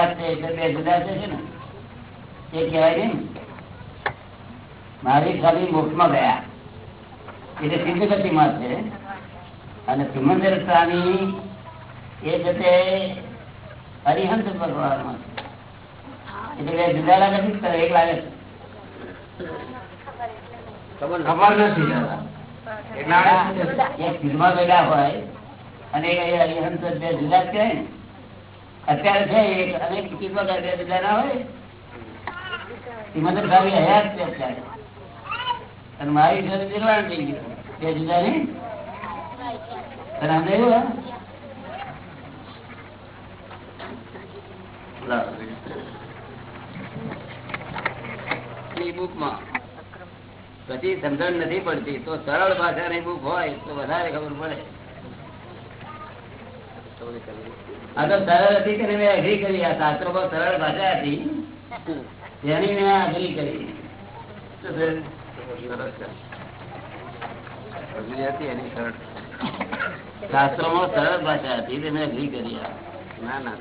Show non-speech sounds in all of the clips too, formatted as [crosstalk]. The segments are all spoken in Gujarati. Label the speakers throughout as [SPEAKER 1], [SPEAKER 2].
[SPEAKER 1] હયાત છે એટલે બે જુદા છે ને? એ કહેવાય ને. મારી સ્વામી મોક્ષમાં ગયા. એટલે સિદ્ધ ગતિમાં છે. અને સુમંદર સ્વામી એ જતે હરિહંત ભગવાનમાં છે. એટલે બે જુદા લાગે છે એક લાગે છે?
[SPEAKER 2] ખબર નથી.
[SPEAKER 1] ગયેલા હોય અને એક હરિહંસ બે જુદા જ કહેવાય ને. અત્યારે છે એક અને કિસ્મત બે ના હોય. સિમંદર સ્વામી હયાત છે અત્યારે. અને મારી જોડે નિર્વાણ થઈ ગયું. બે જુદા નહીં તને સમજાયું હે? લો. ની બુકમાં. પછી સમજણ નથી પડતી. તો સરળ ભાષાની બુક હોય તો વધારે ખબર પડે. આ તો સરળ હતી કે મેં અઘરી કરી. આ શાસ્ત્રો બહુ સરળ ભાષા હતી. તેની મેં કરી? સરળ. ભાષા હતી તે મેં અઘરી કરી. ના ના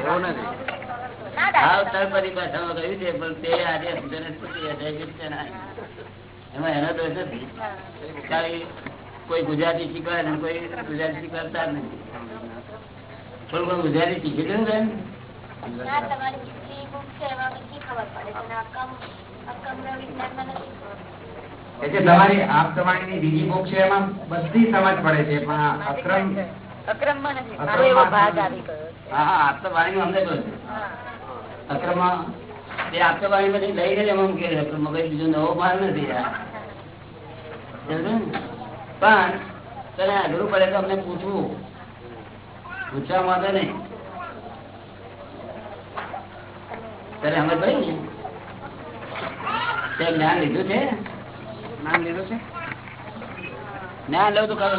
[SPEAKER 1] એવું નથી. હાવ સરળ પરિભાષામાં કહ્યું છે પણ તે આજે. એમાં એનો દોષ નથી. કોઈ ગુજરાતી શીખવાય ને કોઈ ગુજરાતી શીખવાડતા જ નથી. થોડું ઘણું ગુજરાતી શીખી લેવું
[SPEAKER 3] તમારી.
[SPEAKER 2] એટલે આપ તમારી બીજી બુક છે એમાં બધી સમજ પડે છે પણ અક્રમ અક્રમ
[SPEAKER 4] અક્રમમાં નથી. મારો એવો ભાગ આવી ગયો
[SPEAKER 1] હા હા આપતો વાણીમાં અમને કહ્યું
[SPEAKER 4] હા.
[SPEAKER 1] અક્રમમાં તે આપતો વાણી બધી લઈ જ એમાં મૂકેલી અક્રમમાં કઈ બીજો નવો માલ નથી આ. પણ તને અઘરું પડે તો અમને પૂછવું. પૂછવા માંગે નહીં. તારે અમે ભાઈ ને તે જ્ઞાન લીધું છે?
[SPEAKER 2] જ્ઞાન લીધું છે?
[SPEAKER 1] જ્ઞાન લેવું તો પડે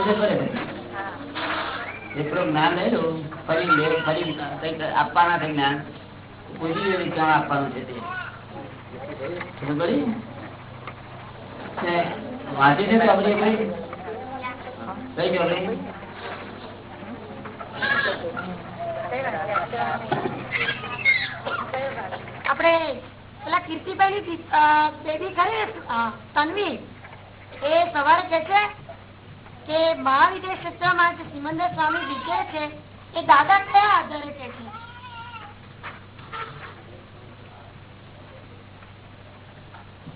[SPEAKER 1] જ્ઞાન લઈ લો ફરી લે ફરી કંઈક આપવાના છે જ્ઞાન. પૂછી લેવું ક્યાં આપવાનું છે તે. વાંચી છે કઈ જોડે?
[SPEAKER 5] આપણે પેલા કીર્તિભાઈ ની બેબી ખરી તન્વી. એ સવારે કે છે કે મહાવિદ્ય ક્ષેત્રમાં જે સિમંદર સ્વામી વિજય છે એ દાદા કયા આધારે કે છે?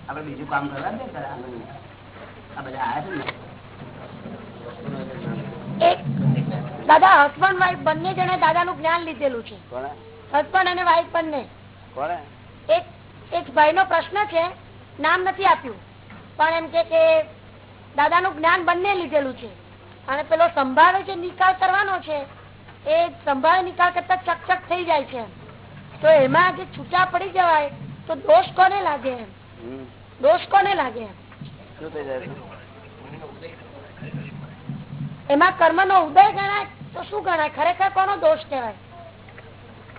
[SPEAKER 1] આપડે બીજું કામ કરવા દે આ બધા આવ્યા છે ને?
[SPEAKER 5] દાદા હસબન્ડ વાઈફ બંને જણે દાદાનું જ્ઞાન લીધેલું છે. હસબન્ડ અને વાઈફ બંને. એક ભાઈ નો પ્રશ્ન છે નામ નથી આપ્યું પણ એમ કે દાદા નું જ્ઞાન બંને લીધેલું છે. અને પેલો સંભાવે જે નિકાલ કરવાનો છે એ સંભાવે નિકાલ કરતા ચકચક થઈ જાય છે તો એમાં જે છૂટા પડી જવાય તો દોષ કોને લાગે એમ? દોષ કોને લાગે એમ?
[SPEAKER 1] છે?
[SPEAKER 5] એમાં કર્મ નો ઉદય ગણાય તો શું ગણાય ખરેખર કોનો દોષ કહેવાય?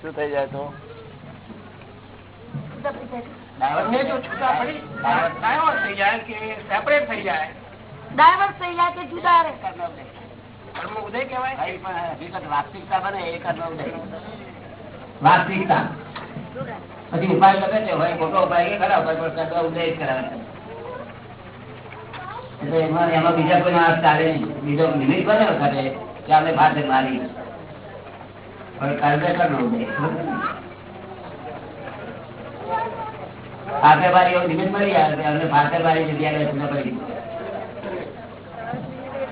[SPEAKER 1] શું થઈ જાય તો?
[SPEAKER 2] બંને જો છૂટા પડી ડાયવર્સ થઈ જાય કે સેપરેટ થઈ જાય?
[SPEAKER 5] ડાયવર્સ થઈ જાય કે જુદા રહે?
[SPEAKER 2] કર્મ ઉદય કહેવાય?
[SPEAKER 1] ભાઈ પણ હકીકત વાસ્તવિકતા બને એ કર્મ ઉદય. વાસ્તવિકતા. પછી ઉપાય કરે છે હોય ખોટો ઉપાય કે ખરા ઉપાય ઉદય કરાવે એટલે એમાં એમાં બીજા કોઈ માણસ ચાલે નહીં. બીજો નિમિત્ત બને વખતે. કે અમે ફાટે મારી પણ કર્મ કર્મ ઉદય ફાટે મારી એવું નિમિત્ત મળી આવે કે અમને ફાટે મારી જગ્યાએ ખબર પડી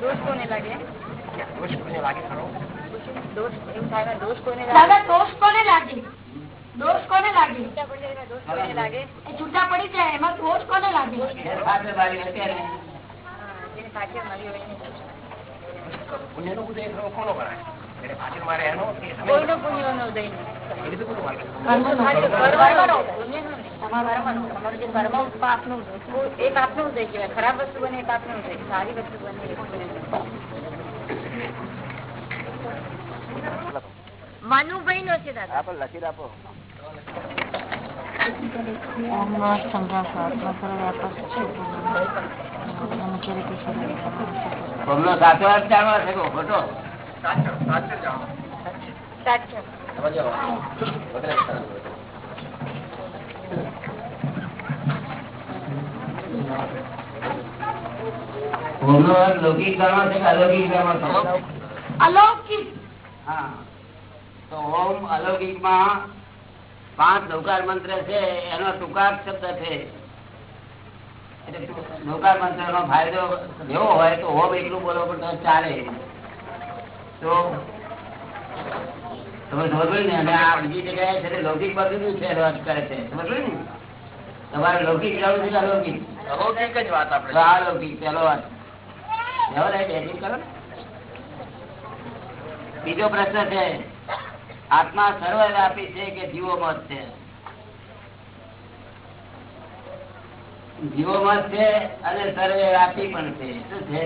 [SPEAKER 4] દોષ કોને લાગે
[SPEAKER 2] દોષ કોઈને લાગે ખરો
[SPEAKER 4] દોષ એવું થાય ને દોષ કોને લાગે
[SPEAKER 5] દાદા દોષ કોને લાગે દોષ કોને લાગે
[SPEAKER 4] છૂટા પડી જાય ને દોષ કોને લાગે
[SPEAKER 5] એ છૂટા પડી જાય એમાં દોષ કોને લાગે
[SPEAKER 4] એને
[SPEAKER 2] પુણ્યનો ઉદય કોનો કરાય એટલે પાછળ મારે એનો
[SPEAKER 4] ઉદય ઉદય. કહેવાય. ખરાબ વસ્તુ બને ઉદય. સારી વસ્તુ બને. મનુભાઈ નો છે દાદા
[SPEAKER 1] આપો લખી આપો હમનો સાચો અર્થ જાણવા છે કે ખોટો?
[SPEAKER 2] સાચો સાચો જાણો
[SPEAKER 4] સાચો
[SPEAKER 1] હોમનો અર્થ લૌકિક કર્મ છે કે અલૌકિક કર્મ છે?
[SPEAKER 5] અલૌકિક.
[SPEAKER 1] હા. તો ઓમ અલૌકિકમાં પાંચ લોકાર મંત્ર છે એનો ટૂંકા શબ્દ છે. એટલે મંત્ર નો ફાયદો લેવો હોય તો ઓમ એકલું બોલો પણ ચાલે. તો તમે સમજ ને? અને આ બીજી જગ્યાએ છે લૌકિક છે કરે છે. ને? તમારે લૌકિક જવું છે અલૌકિક?
[SPEAKER 6] અલૌકિક જ વાત આપણે.
[SPEAKER 1] પેલો કરો બીજો પ્રશ્ન છે આત્મા સર્વવ્યાપી છે કે જીવો મત છે? જીવોમત છે અને પણ છે. શું છે?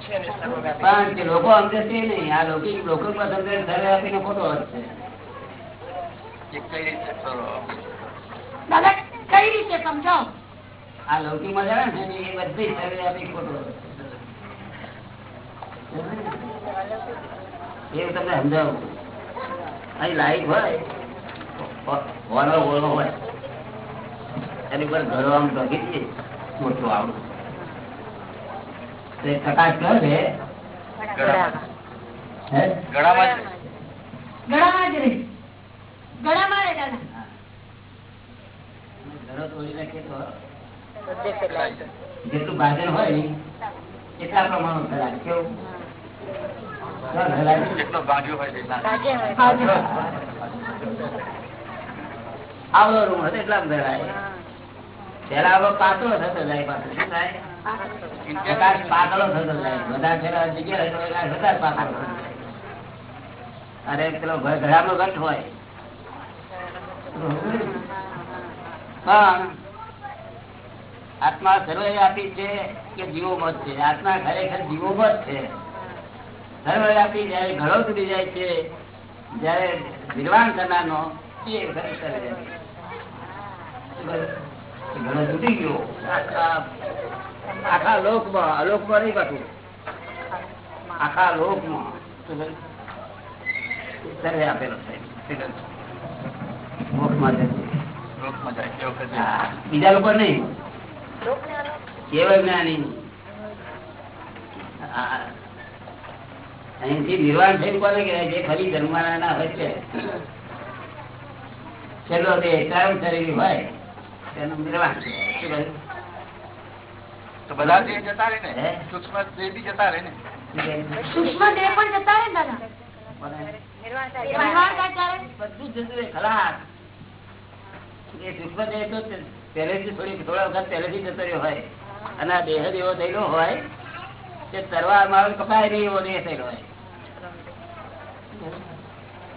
[SPEAKER 6] છે ને સર્વવ્યાપી.
[SPEAKER 1] પણ તે લોકો સમજે છે નહીં. આ લૌકિક લોકો પણ સમજે સર્વવ્યાપી નો ખોટો અર્થ છે.
[SPEAKER 6] કઈ રીતે કરો?
[SPEAKER 5] દાદા કઈ રીતે સમજાવો
[SPEAKER 1] આ લૌકિકમાં જાણે છે ને એ બધી સર્વવ્યાપી ખોટો એવું તમને સમજાવું? અહીં લાઈટ હોય? હોનો ઓનો હોય એની પર ઘરો આમ ઢોકી મોટું આવડું. તે પ્રકાશ કયો છે?
[SPEAKER 6] ગળામાં. ગળામાં જ.
[SPEAKER 5] રહે. ગળામાં રહે. દાદા.
[SPEAKER 1] ઘરો તોડી નાખીએ તો
[SPEAKER 4] બધે ફેલાય છે.
[SPEAKER 1] જેટલું ભાજન હોય એટલા પ્રમાણમાં ફેલાય. કેવું? આવડો રૂમ હતો એટલા ફેલાય. અરે પેલો ઘડામાં ઘટ હોય. પણ આત્મા સર્વવ્યાપી છે કે જીવો મત છે? આત્મા ખરેખર જીવોમત છે. સર્વવ્યાપી જયારે ઘડો તૂટી જાય છે, જયારે નિર્વાણ કરનારનો એ ખરેખર ઘડો તૂટી ગયો. આખા લોકમાં અલોકમાં નહીં પાછું આખા લોકમાં. સર્વે આપેલો બીજા લોકો નહીં. કેવળ જ્ઞાની. અહીંથી નિર્વાણ થયું કોને કે જે ફરી જન્મવાના ના હોય છે છેલ્લો તે ચારમ શરીર હોય. તેનું નિર્વાણ કહેવાય.
[SPEAKER 6] તો બધા દેહ જતા રહે ને સૂક્ષ્મ દેહ બી જતા રહે ને.
[SPEAKER 5] સૂક્ષ્મ પણ જતા રહે ને
[SPEAKER 1] એવો થયેલો હોય કે તરવાર મારો કપાય નહીં એવો દેહ થયેલો હોય.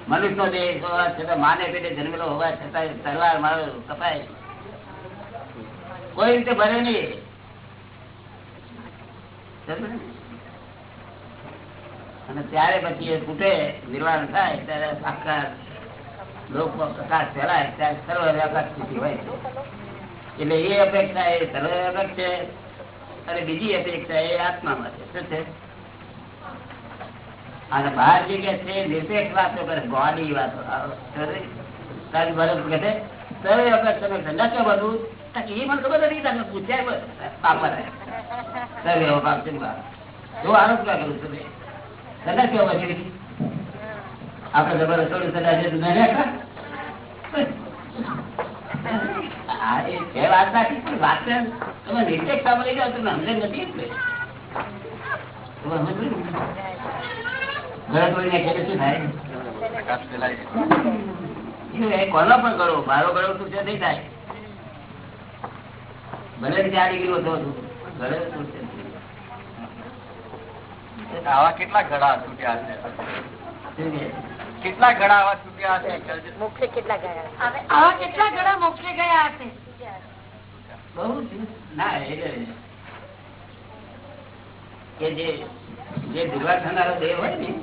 [SPEAKER 1] મનુષ્ય દેહ હોવા છતાં માને પેટે જન્મેલો હોવા છતાં તરવાર મારો કપાય નહીં. કોઈ રીતે ભરે નહીં. અને ત્યારે પછી એ તૂટે નિર્વાણ થાય, ત્યારે આખા લોકમાં પ્રકાશ ફેલાય, ત્યારે સર્વ વ્યાપક સ્થિતિ હોય. એટલે એ અપેક્ષા એ સર્વ વ્યાપક છે, અને બીજી અપેક્ષા એ આત્મામાં છે. શું છે? અને બહાર જે કે છે, નિરપેક્ષ વાતો કરે ગોડી વાતો. સર્વ વ્યાપક તમે ઠંડા કે એ મને ખબર નથી તમને પૂછ્યા પાપા છે આરોપ કરું છું આપડે થોડું સદા છે છે વાત પણ વાત છે, તમે મળી જાઓ તમે સમજણ નથી એટલે. તમે
[SPEAKER 6] છે.
[SPEAKER 1] કોનો પણ કરો મારો ગળો તું તૂટે નહીં થાય. ભલે ને ચાર ડિગ્રી વધુ હતું ઘરે તૂટે નહીં.
[SPEAKER 6] આવા કેટલા ઘડા તૂટ્યા છે
[SPEAKER 1] શું કે?
[SPEAKER 6] કેટલા ઘડા આવા તૂટ્યા છે
[SPEAKER 4] મોક્ષે કેટલા ગયા
[SPEAKER 5] આવા કેટલા ઘણા મોક્ષે ગયા હશે
[SPEAKER 1] બહુ છે. ના એટલે કે જે જે દિલવા થનારો દેહ હોય ને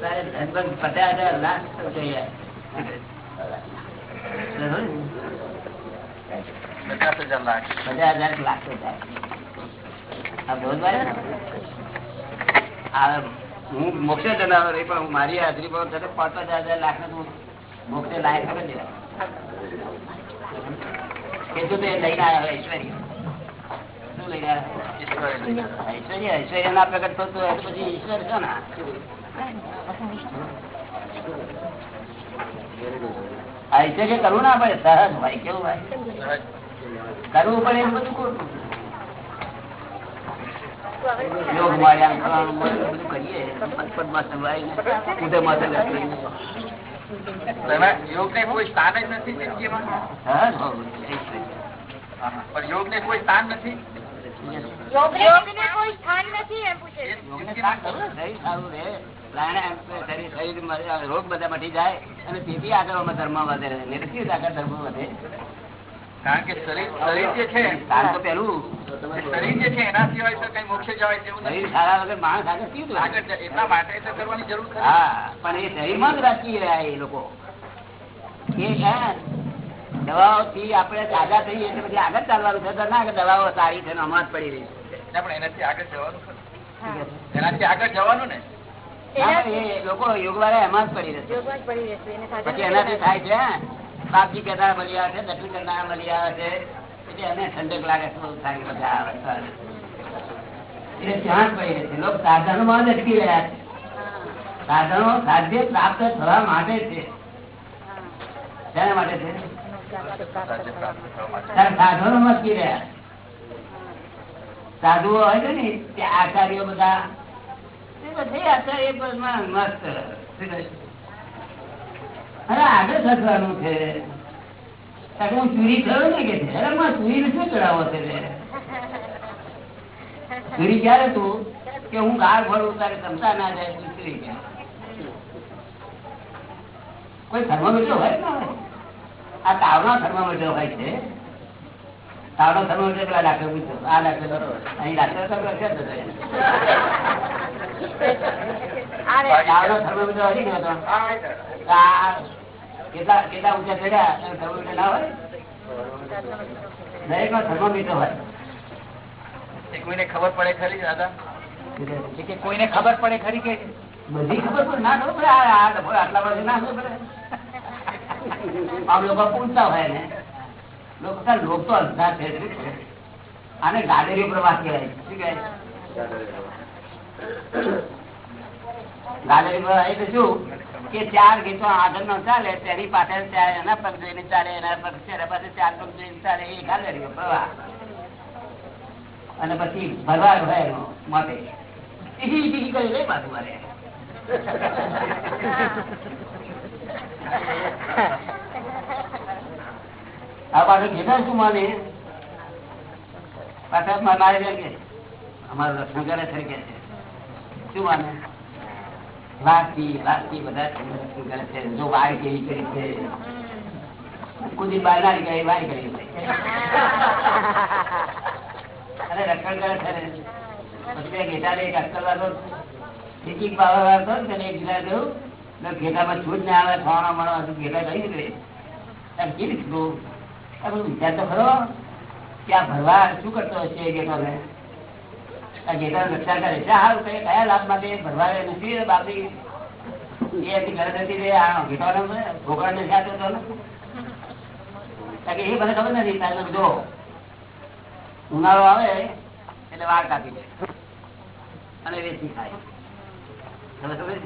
[SPEAKER 1] તારે લગભગ પચાસ હજાર લાખ તો થઈ જાય. [laughs]
[SPEAKER 6] પચાસ હજાર લાખ
[SPEAKER 1] પચાસ હજાર લાખ થાય હું મોક્ષે જનાવર રહી પણ મારી હાજરી પર તને પાંચ પાંચ હજાર લાખ ને તું મોક્ષે લાયક કરી દેવા કે તું તે લઈને આવ્યા ઐશ્વર્ય. શું લઈને આવ્યો? ઐશ્વર્ય. ઐશ્વર્ય ના પ્રગટ થતું હોય તો પછી ઈશ્વર છે ને? ઐશ્વર્ય કરવું ના પડે. સહજ ભાઈ કેવું ભાઈ? કરવું પડે? એમ બધું ખોટું. યોગ બધું કરીએ. પદમાં
[SPEAKER 6] કોઈ સ્થાન જ નથી જિંદગીમાં પણ કોઈ સ્થાન નથી?
[SPEAKER 1] રોગ બધા મટી જાય અને તેથી આગળ ધર્મ વધે નહીં તો કેવી રીતે આગળ ધર્મ વધે.
[SPEAKER 6] કારણ કે શરીર શરીર જે છે
[SPEAKER 1] કારણ તો પેલું
[SPEAKER 6] શરીર જે છે એના સિવાય તો કઈ મોક્ષે જવાય તેવું નથી.
[SPEAKER 1] સારા વગર માણસ આગળ કેવું
[SPEAKER 6] આગળ એટલા માટે તો કરવાની જરૂર છે
[SPEAKER 1] હા પણ એ શરીરમાં જ રાખી રહ્યા એ લોકો. એ છે દવાઓથી આપણે તાજા થઈએ એટલે પછી આગળ ચાલવાનું છે ના કે દવાઓ સારી છે હમણાં જ પડી રહી છે.
[SPEAKER 6] પણ એનાથી આગળ જવાનું એનાથી આગળ જવાનું ને?
[SPEAKER 1] લોકો યોગવાળા એમાં જ પડી રહેશે. પછી એનાથી થાય છે બાપજી કહેતા મળી આવે છે દર્શન કરનાર મળી આવે છે. એટલે અમે ઠંડક લાગે છે, બહુ સારી મજા આવે રહ્યા સાધુઓ હોય છે ને તે આચાર્યો બધા બધી આચાર્ય મસ્ત? અરે આગળ ખસવાનું છે. હું ચોરી થયો ને કે છે? અરે માં ચોરી શું ચડાવો છે ચોરી ક્યારે તું? કે હું ગાળ ભરું તારે ક્ષમતા ના જાય ચોરી ક્યારે? કોઈ થર્મોમીટર હોય ના? આ તાવના થર્મોમીટર હોય છે. તાવનો થર્મોમીટર પેલા ડાક્ટર પૂછો. આ ડાક્ટર બરોબર અહીં ડાક્ટર તો છે જ. તાવનો થર્મોમીટર હોય ને કેટલા કેટલા ઊંચા ચડ્યા? થર્મોમીટર ના હોય? દરેક થર્મોમીટર હોય.
[SPEAKER 6] કોઈને ખબર પડે ખરી દાદા? કે કોઈને ખબર પડે ખરી કે
[SPEAKER 1] બધી ખબર પડે? ના ખબર પડે? આ- આ ડફો આટલા વર્ષે ના ખબર પડે? આમ લોકો પૂછતા હોય ને. લોકો લોક તો છે? આને ગાડેરીઓ પ્રવાસ કહેવાય. શું કહેવાય? ગાડેરી પ્રવાસ. એટલે શું? કે ચાર ગીતો આગળ નો ચાલે, તેની પાછળ ચાર, એના પગ જોઈને ચાલે, એના પગ પાસે ચાર પગ જોઈને ચાલે, એ પ્રવાહ. અને પછી ભરવાડ હોય એનો માટે. મારે. આ પાછું ઘેટા શું માને? પાછા અમારું રક્ષણ કરે છે. શું માને? કુદી બહાર ના નીકળે વાય કરી અને રક્ષણ કરે છે. પછી બે એક ને છૂટ ને આવે થોડા મળો ઘેટા કઈ નીકળે. કેવી રીતનું? તમે વિચાર તો ખરો. કે આ ભરવા શું કરતો હશે એ ઘેટાને રક્ષા કરે છે. સારું કઈ કયા લાભ માટે ભરવા નથી બાપી એ હતો ઉનાળો આવે, એટલે વાર કાપી દે. અને વેચી ખાય. તમે ખબર?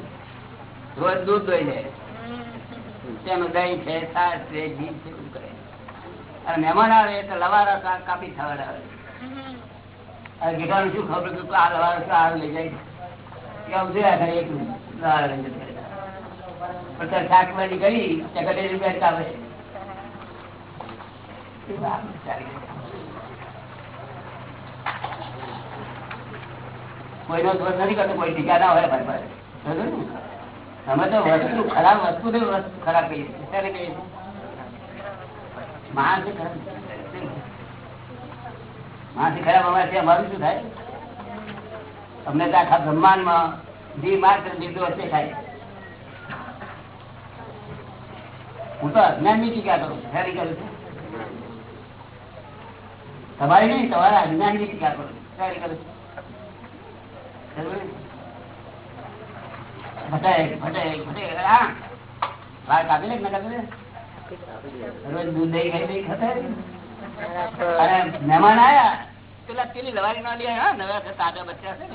[SPEAKER 1] રોજ દૂધ દોઈ લે. તેનું દહીં છે, છાશ છે, ઘી છે અને મહેમાન આવે એટલે લવારા કાપી ખવડાવે ગીટાનું શું ખબર લઈ જાય આવું જોયા કરે એક રહે. પણ શાકભાજી ત્યાં. કોઈનો દોષ નથી કરતો, કોઈ ટીકા ના હોય ભાઈ ભાઈ અમે તો વસ્તુ, ખરાબ વસ્તુ ખરાબ. કહીએ છીએ. માણસ ખરાબ માણસ ખરાબ અમારાથી અમારું શું થાય? અમને તો આખા બ્રહ્માંડમાં જી માત્ર લીધો હશે થાય હું તો અજ્ઞાનની ટીકા કરું. ખરી કરું છું? તમારી નહીં, તમારા અજ્ઞાનની ટીકા કરું. ખરી કરું છું. ભટાય ભટાય ફટાક હા. વાર કાપી લે ના કાપી લે? રોજ દૂધ દહીં ખાઈ દહીં ખાતા મહેમાન આયા? પેલા પેલી લવારી ના લે નવા તાજા બચ્ચા છે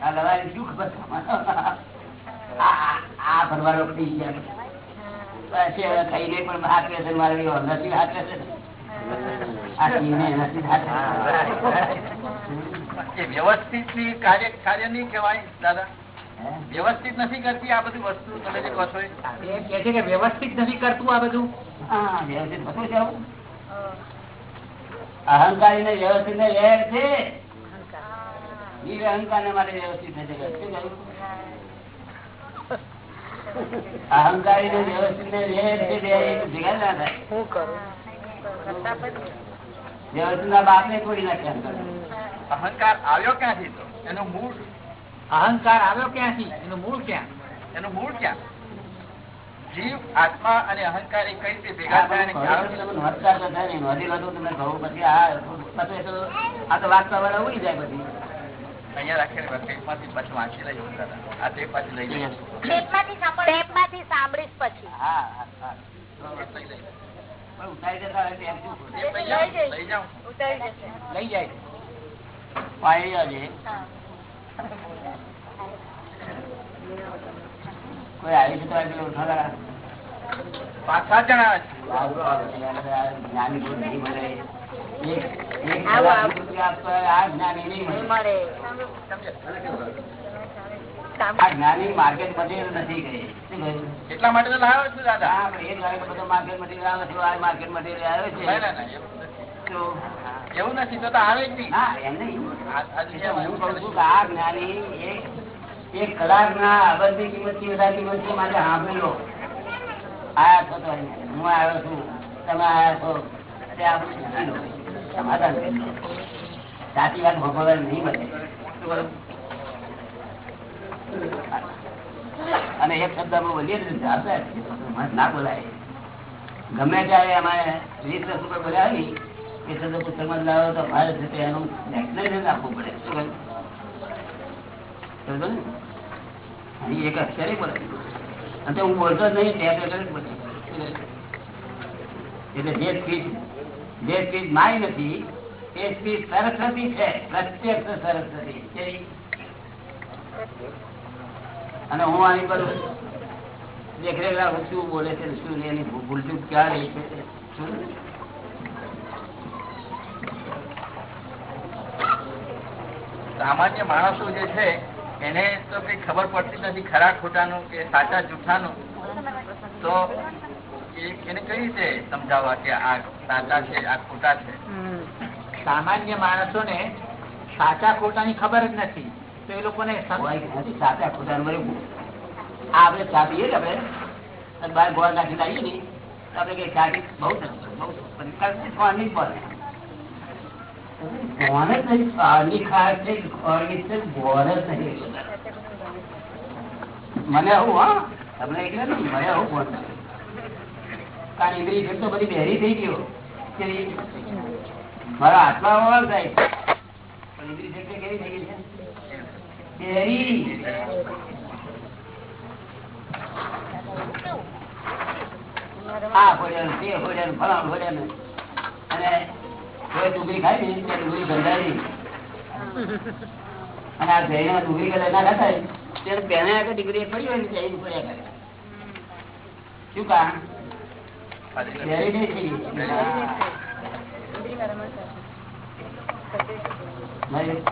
[SPEAKER 1] આ લવારી આ- ગયા પણ હાથ મારે નથી હાથ
[SPEAKER 6] વ્યવસ્થિત કાર્ય કાર્ય નહીં કેવાય દાદા? વ્યવસ્થિત નથી કરતી આ બધી વસ્તુ? તમે જે કહો છો
[SPEAKER 2] કે છે કે વ્યવસ્થિત નથી કરતું આ બધું?
[SPEAKER 1] હા, વ્યવસ્થિત થતું છે અહંકારી ને વ્યવસ્થિત ને વેર છે. અહંકાર. ને માટે વ્યવસ્થિત નથી કરતું. અહંકારી ને વ્યવસ્થિત ને વેર છે ભેગા ના થાય. વ્યવસ્થિત ના બાપ ને તોડી નાખે અહંકાર.
[SPEAKER 6] અહંકાર આવ્યો ક્યાંથી તો? એનું મૂળ
[SPEAKER 2] અહંકાર આવ્યો ક્યાંથી? એનું મૂળ ક્યાં?
[SPEAKER 6] એનું મૂળ ક્યાં? જીવ આત્મા અને અહંકાર એ કઈ રીતે ભેગા થયા લઈ
[SPEAKER 2] જાય.
[SPEAKER 1] કોઈ આવી જતો હોય પેલો
[SPEAKER 6] જણા
[SPEAKER 1] જ્ઞાની નહીં મળે. જ્ઞાની માર્કેટ મટીરિયલ નથી ગઈ
[SPEAKER 6] એટલા માટે તો લાવ્યો છું દાદા.
[SPEAKER 1] એ બધો માર્કેટ મટીરિયલ આવે છે આ માર્કેટ મટીરિયલ આવે
[SPEAKER 6] ના, ના,
[SPEAKER 1] છે
[SPEAKER 6] એવું નથી.
[SPEAKER 1] તો?
[SPEAKER 6] તો તો આવે જ નહીં. આ
[SPEAKER 1] જ્ઞાની એક કલાક ના ની કિંમતથી વધારે કિંમત છે માટે સાંભળી લો આયા છો તો હું આવ્યો છું. તમે આયા છો. તે આપણે સમાધાન સાચી વાત ભગવાન નહીં બને અને એક શબ્દ અમે બોલીએ ને ચાલતા જ. મત ના બોલાય. ગમે ત્યારે અમારે વીસ રસ ઉપર બોલાવી એ શબ્દ પુસ્તકમાં લાવો તો મારે છે તે એનું explanation આપવું પડે. શું કહ્યું? સમજો ને? અહીં અને હું આની પર દેખરેખ રાખું શું બોલે છે, શું એની ભૂલચૂક ક્યાં રહી છે શું
[SPEAKER 6] સામાન્ય માણસો જે છે એને તો કઈ ખબર પડતી નથી ખરા ખોટાનું કે સાચા જૂઠાનું? તો એને કઈ રીતે સમજાવવા કે આ સાચા છે આ ખોટા છે?
[SPEAKER 2] સામાન્ય માણસોને સાચા ખોટાની ખબર જ નથી. તો એ લોકોને
[SPEAKER 1] સાચા. આ આપડે ચા પીએ ને આપણે. અને બહાર ગોળ નાખી લાવીએ ને આપડે આપણે કઈ ચા પી બહુ સરસ, બહુ જ પડે. મને આવું, હા, તમને એટલે ને મને આવું ગોળ કારણ ઇન્દ્રિય છે તો બધી બહેરી થઈ ગયો? મારા ઓળ થાય પણ ઇન્દ્રિય કેવી થઈ ગઈ છે? આ ભોજન, તે ભોજન, ફલાણ ભોજન. અને કોઈ ડુંગળી ખાય ને ના.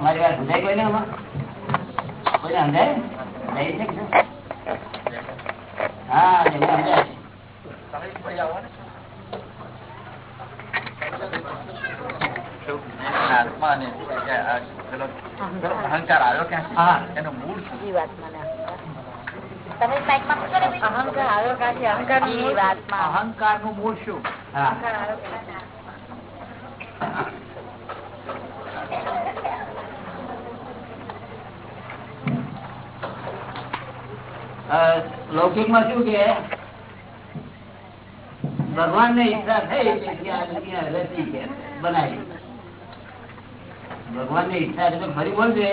[SPEAKER 1] મારી વાત સમજાય કોઈને આમાં? કોઈને સમજાય? સમજાય હા સમજાય
[SPEAKER 6] તમે જ પડી આવો ને આત્મા અને આ પેલો અહંકાર આવ્યો
[SPEAKER 2] હા.
[SPEAKER 6] ક્યાં એનું મૂળ
[SPEAKER 4] અહંકાર. ને મૂળ
[SPEAKER 2] શું
[SPEAKER 4] ક્યાંથી?
[SPEAKER 1] લૌકિકમાં શું કે ભગવાન ને ઈચ્છા થઈ કે બનાવી ભગવાનની ઈચ્છા એટલે ફરી બોલજે.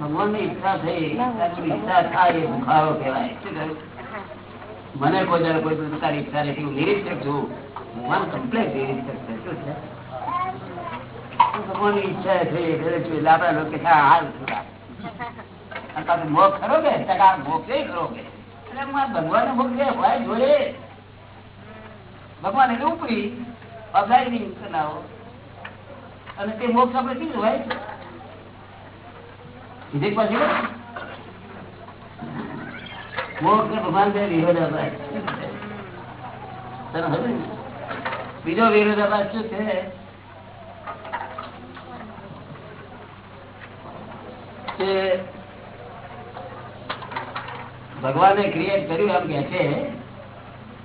[SPEAKER 1] ભગવાનની ઈચ્છા થઈ, ઈચ્છા થાય ભૂખારો કહેવાય? મને કોઈ જયારે કોઈ પ્રકારની ઈચ્છા નથી હું નિરીક્ષક છું. ભગવાન કમ્પ્લેટ નિરીક્ષક છે. શું ની ઈચ્છા થઈ એટલે લોકો કે ટકા મોક્ષ ભગવાન મોક્ષ હોય જોડે ભગવાન એટલે ઉપરી. અપલાઇનિંગ બનાવો અને તે મોક્ષ આપણે શું હોય વિજય પાછી મોક્ષ ને ભગવાન બે વિરોધાભાસ. બીજો વિરોધાભાસ શું છે? ભગવાને ક્રિએટ કર્યું એમ કે છે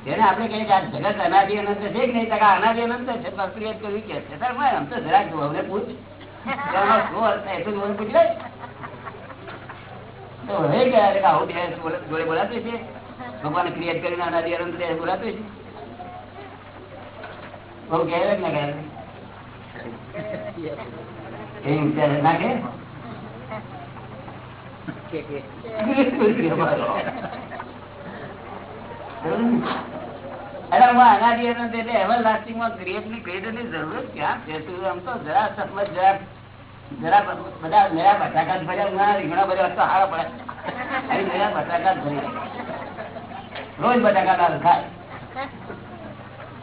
[SPEAKER 1] તેને આપણે કહીએ કે આ જગત અનાદિ અનંત છે કે નહીં? અનાદિ અનંત છે. કે આમ તો જરાક પૂછ. કે આવું બે જોડે બોલાતું ભગવાને ક્રિએટ કરીને અનાદિ અનંત છે બોલાતું છે. બહુ કહેવાય ના કહેવાય. એ કે? રોજ બટાકા દાળ ખાય.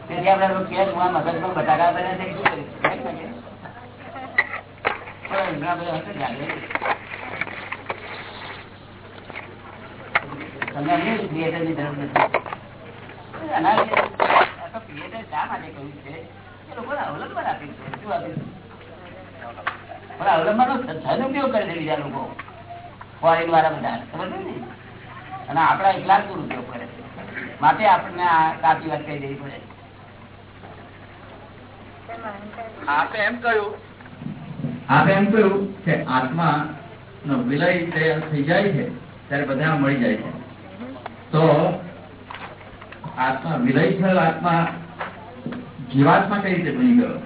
[SPEAKER 1] તેથી આપડે હું મગજમાં બટાકા બને છે શું કરીશ? ખાઈ શકીએ? પણ રીંગણા ભર્યા હશે ત્યારે. તમને એમ નહીં creator ની જરૂર નથી? અનાદિ આ શા માટે કહ્યું છે? એ લોકોને અવલંબન આપ્યું છે. શું આપ્યું? પણ અવલંબનનો સદુપયોગ કરે છે બીજા લોકો. ફોરેન વાળા બધા. ખબર ને? અને આપણા એકલા દુરુપયોગ કરે છે. માટે આપણને આ સાચી વાત કહી દેવી પડે.
[SPEAKER 6] આપે એમ કહ્યું.
[SPEAKER 7] આપે એમ કહ્યું કે આત્મા નો વિલય તૈયાર થઈ જાય છે ત્યારે બધા મળી જાય છે. તો આત્મા વિલય થયેલ આત્મા જીવાત્મા કઈ રીતે બની ગયો?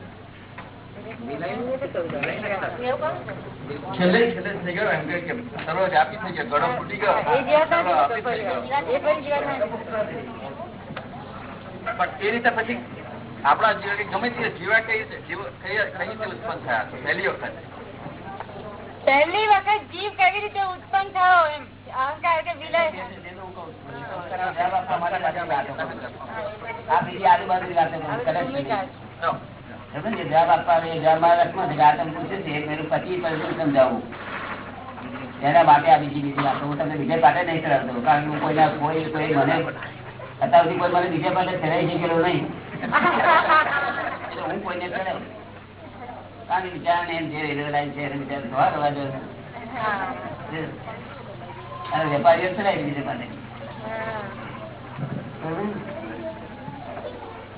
[SPEAKER 6] છેલ્લે છેલ્લે થઈ ગયો એમ કે સર્વ વ્યાપી થઈ ગયો ગળો ફૂટી ગયો.
[SPEAKER 4] એ જીવાત
[SPEAKER 6] સર્વ વ્યાપી થઈ ગયો.
[SPEAKER 4] એ ફરી જીવાત
[SPEAKER 6] પણ એ રીતે પછી આપણા જીવ ગમે તે જીવા કઈ કઈ રીતે ઉત્પન્ન થયા? પહેલી વખત.
[SPEAKER 4] પહેલી વખત જીવ કેવી રીતે ઉત્પન્ન થયો એમ અહંકાર કે વિલય
[SPEAKER 1] આ બીજી આજુબાજુની વાતો કદાચ.
[SPEAKER 6] જો,
[SPEAKER 1] ને? જવાબ આપવા આવે, જવાબ મારા રસમાં છે આ તમે પૂછે છે મેરું પતિ પરિચય સમજાવવું એના માટે આ બીજી બીજી વાતો. હું તમને બીજે પાટે નહીં ચડાવતો કારણ કે હું કોઈના કોઈ કોઈ મને અત્યાર સુધી કોઈ મને બીજે પાટે ચડાવી શકેલો નહીં. હું કોઈને ચડાવું કારણ કે બિચારાને એમ જે રેલવે લાઈન છે એને બિચારા ધોવા કરવા જો વેપારીઓ ચડાવી બીજે પાટે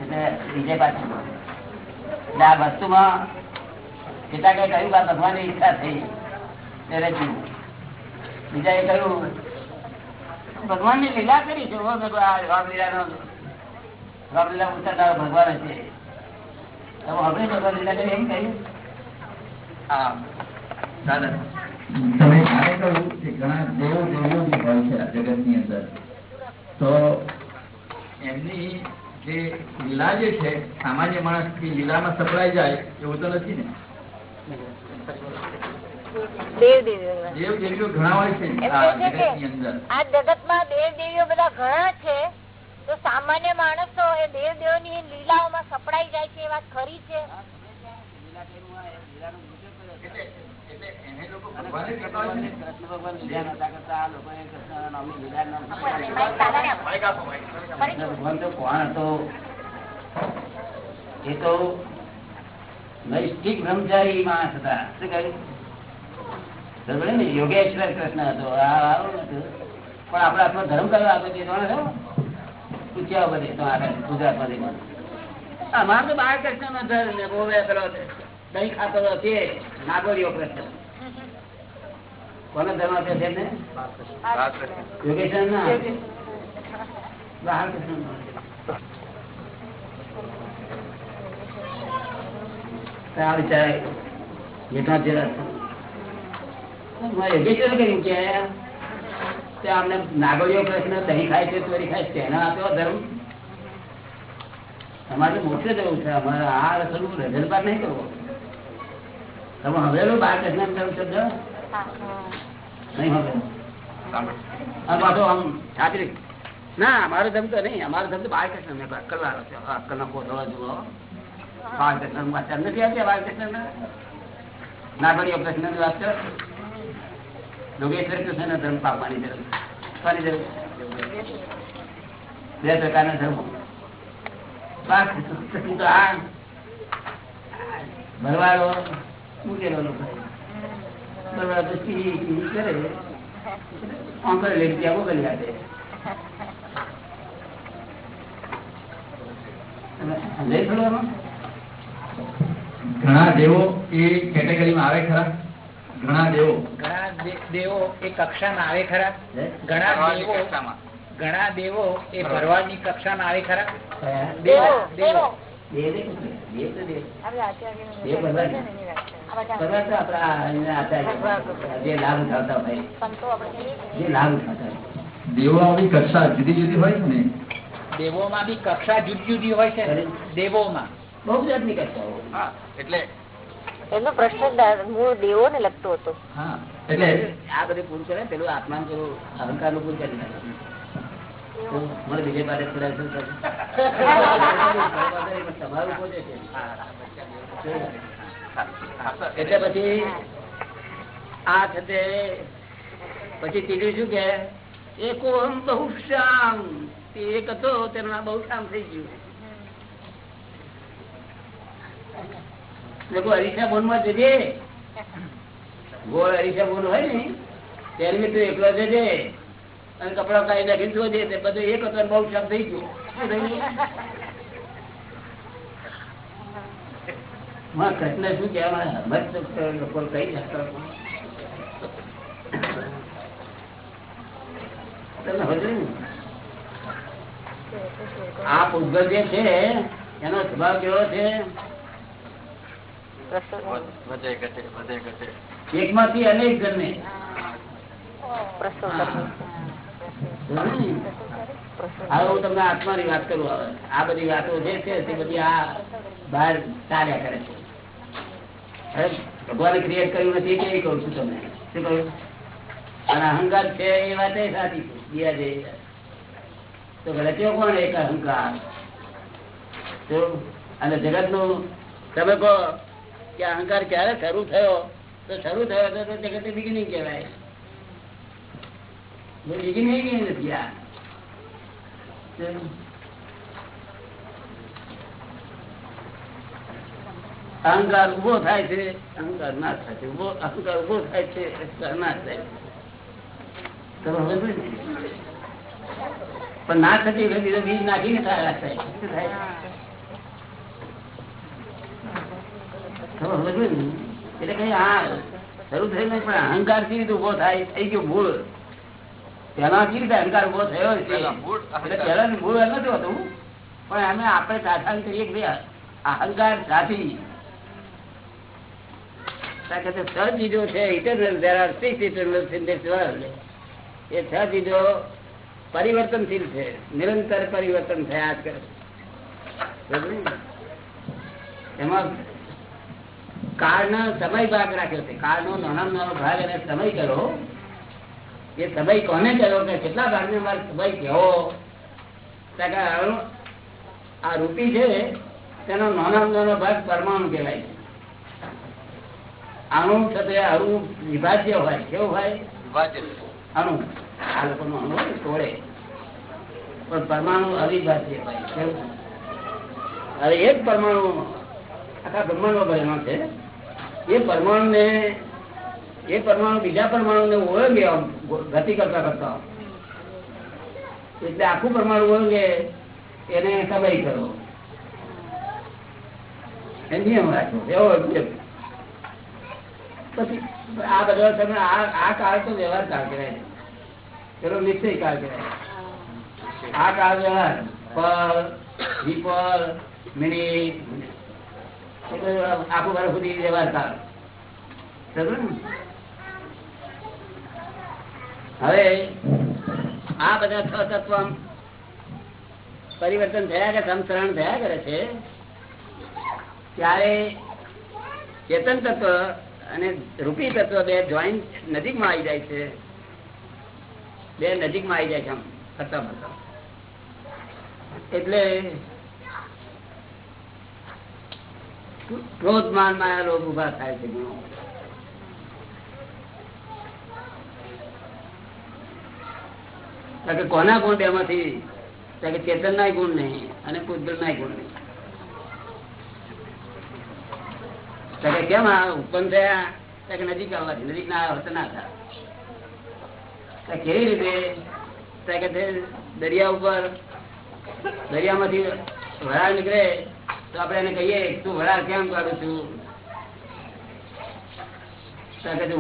[SPEAKER 1] એટલે બીજે પાછું એટલે આ વસ્તુમાં કેટલાકે ઈચ્છા થઈ. બીજા એ કહ્યું, ભગવાનની લીલા કરી છે. રામલીલા ઉતારનારો ભગવાન છે ભગવાન એમ કહ્યું?
[SPEAKER 6] હા દાદા
[SPEAKER 7] તમે ક્યારે કહ્યું કે ઘણા દેવ દેવીઓ હોય છે આ જગતની અંદર, તો એમની જે લીલા જે છે સામાન્ય માણસ લીલામાં સપડાઈ જાય એવું તો નથી ને?
[SPEAKER 4] દેવ દેવીઓ
[SPEAKER 7] ઘણા હોય છે આ
[SPEAKER 4] કહે છે
[SPEAKER 7] જગતની અંદર.
[SPEAKER 4] આ જગતમાં દેવ દેવીઓ બધા ઘણા છે તો સામાન્ય માણસો એ દેવ દેવો ની લીલાઓમાં સપડાઈ જાય છે એ વાત ખરી છે
[SPEAKER 6] એટલે એટલે એને લોકો ભગવાને છે
[SPEAKER 1] તો કોણ હતો એ તો નૈષ્ઠિક બ્રહ્મચારી માણસ હતા શું કહ્યું યોગેશ્વર કૃષ્ણ હતો પણ આપડે હાથમાં ધર્મ કયો આપે છે છો પૂછ્યા બધે તો આગળ ગુજરાતમાં અમારે તો બાળકૃષ્ણ નો ધર્મ ને ગોવે પેલો દહીં ખાતો તે નાગોરીઓ પ્રશ્ન. કોનો ધર્મ છે તેમને? યોગેશ્વર ના. આ કે આમને નાગરિયો પ્રશ્ન દહીં ખાય છે ચોરી ખાય છે એના આપ્યો ધર્મ? તમારે મોક્ષે જવું છે, અમારે આ રસોડું રજલપાર નહીં કરવો. તમે હવેલું બાર કેટલા કરો છો નહીં હવે. છે. ધર્મ પામવાની જરૂર. કોની જરૂર? બે પ્રકારના ધર્મ. આ. ભરવાડો. મૂકેલો લોકો બરાબર કરે આંકડે લઈ ત્યાં મોકલી આપે સમજાય થોડું
[SPEAKER 7] ઘણા દેવો એ કેટેગરીમાં આવે ખરા? ઘણા દેવો.
[SPEAKER 2] ઘણા દેવો એ કક્ષામાં આવે ખરા? ઘણા દેવો
[SPEAKER 6] કક્ષામાં.
[SPEAKER 2] ઘણા દેવો એ ભરવાડની કક્ષામાં આવે ખરા? દેવો
[SPEAKER 5] દેવો.
[SPEAKER 1] દેવ દેવ દેવ તો દેવ.
[SPEAKER 4] આપણે આચાર્યનું
[SPEAKER 1] દેવ ભરવાડ.
[SPEAKER 4] છે ને એની વાત છે.
[SPEAKER 1] ભરવાડ તો આપણા અહીંયા આચાર્ય જે લાભ ઉઠાવતા હોય
[SPEAKER 4] સંતો આપણે કહીએ ને.
[SPEAKER 1] જે લાભ ઉઠાવતા હોય
[SPEAKER 7] દેવોની કક્ષા જુદી જુદી હોય છે ને
[SPEAKER 2] દેવોમાં બી કક્ષા જુદી જુદી હોય છે ને. દેવોમાં
[SPEAKER 1] બહુ જાતની કક્ષાઓ
[SPEAKER 6] એટલે
[SPEAKER 4] એમનો પ્રશ્ન મૂળ દેવો ને લગતો હતો
[SPEAKER 7] હા, એટલે
[SPEAKER 1] આ બધું પૂરું કરે પેલું આત્મા અહંકારનું પૂરું કરી મને બીજે પાસે થોડા શું એટલે પછી આ થતે પછી ત્રીજું શું કે એકો હમ બહુ શ્યામ એક હતો, તેના બહુ શ્યામ થઈ ગયું. લોકો અરીસા બોનમાં જજે. ગોળ અરીસા બોન હોય ને ત્યારે તું એકલો જજે. અને કપડા કાઢી નાખી તે બધું એક વખત બહુ શ્યામ થઈ ગયું? માં કૃષ્ણ શું કહેવા લોકો કઈ જતો તમને આ પૂતગલ જે છે એનો સ્વભાવ કેવો છે?
[SPEAKER 6] એક
[SPEAKER 1] માંથી અનેક
[SPEAKER 4] પ્રસવ
[SPEAKER 1] હવે હું તમને આત્માની વાત કરું. હવે આ બધી વાતો જે છે તે બધી આ બહાર ચાલ્યા કરે છે. ભગવાને ક્રિએટ કર્યું નથી કે કહું છું તમને? શું કહ્યું અને અહંકાર છે એ વાત સાચી છે. જે તો રચ્યો કોણ એક અહંકાર? અને જગતનું તમે કહો કે અહંકાર ક્યારે શરૂ થયો? તો શરૂ થયો તો જગત બિગિનિંગ કહેવાય. બિગિનિંગ નથી આ અહંકાર ઊભો થાય છે અહંકાર ના થાય છે ઊભો અહંકાર ઊભો થાય છે થાય? પણ ના થતી નથી બીજો નાખીને થાય? એટલે કઈ હા શરૂ થઈ નહીં પણ અહંકારથી ઊભો થાય થઈ ગયો ભૂલ કેવી રીતે અહંકાર ઊભો થયો છે. એટલે પેલા મૂળ એમ નતું હતું પણ અમે આપણે સાધન કરીએ કે અહંકાર સાથી છ ચીજો છે. એ છ ચીજો પરિવર્તનશીલ છે નિરંતર પરિવર્તન થયા કરે? એમાં કાળનો સમય ભાગ રાખ્યો છે કાળનો નાનો નાનો ભાગ એને સમય કરો એ સભાઈ કોને કર્યો કે કેટલા ભાગને મારે સભાઈ કહેવો? આ રૂપી છે તેનો નાનો નાનો ભાગ પરમાણુ કહેવાય છે. અણુ છતાં અણુ વિભાજ્ય હોય કેવું હોય? અણુ આ લોકોનું અણુ તોડે પણ પરમાણુ અવિભાજ્ય હોય કેવું? હવે એક પરમાણુ આખા બ્રહ્માંડમાં ભરેલો છે. એ પરમાણુ ને એ પરમાણુ, બીજા પરમાણુ ને ઓળંગે ગતિ કરતા કરતા. એટલે આખું પરમાણુ ઓળંગે એને સમય કરો. એ નિયમ રાખો એવો પછી આ બધા તમે આ કાળ તો વ્યવહાર કાળ કહેવાય પેલો નિશ્ચય કાળ કહેવાય આ કાળ વ્યવહાર. પર વિપર મિનિટ. આખું વર્ષ સુધી વ્યવહાર કાળ. સમજો ને? હવે આ બધા છ તત્વ પરિવર્તન થયા કે સંસરણ થયા કરે છે, ત્યારે ચેતન તત્વ અને રૂપી તત્વ બે જોઈન્ટ નજીકમાં આવી જાય છે. બે નજીકમાં આવી જાય છે આમ ફરતા ફરતા એટલે ક્રોધમાન માયા લોભ ઊભા થાય છે ગુણો કારણ કે કોના ગુણ બે માંથી ચેતન ના ગુણ નહીં અને પૂતગલ ના ગુણ નહીં. કેમ આ ઉત્પન્ન થયા? નજીક આવવાથી, નજીક ના આવ્યા ના થાય. કેવી રીતે? દરિયા ઉપર, દરિયામાંથી વરાળ નીકળે, તો આપણે એને કહીએ, તું વરાળ કેમ કાઢું છું?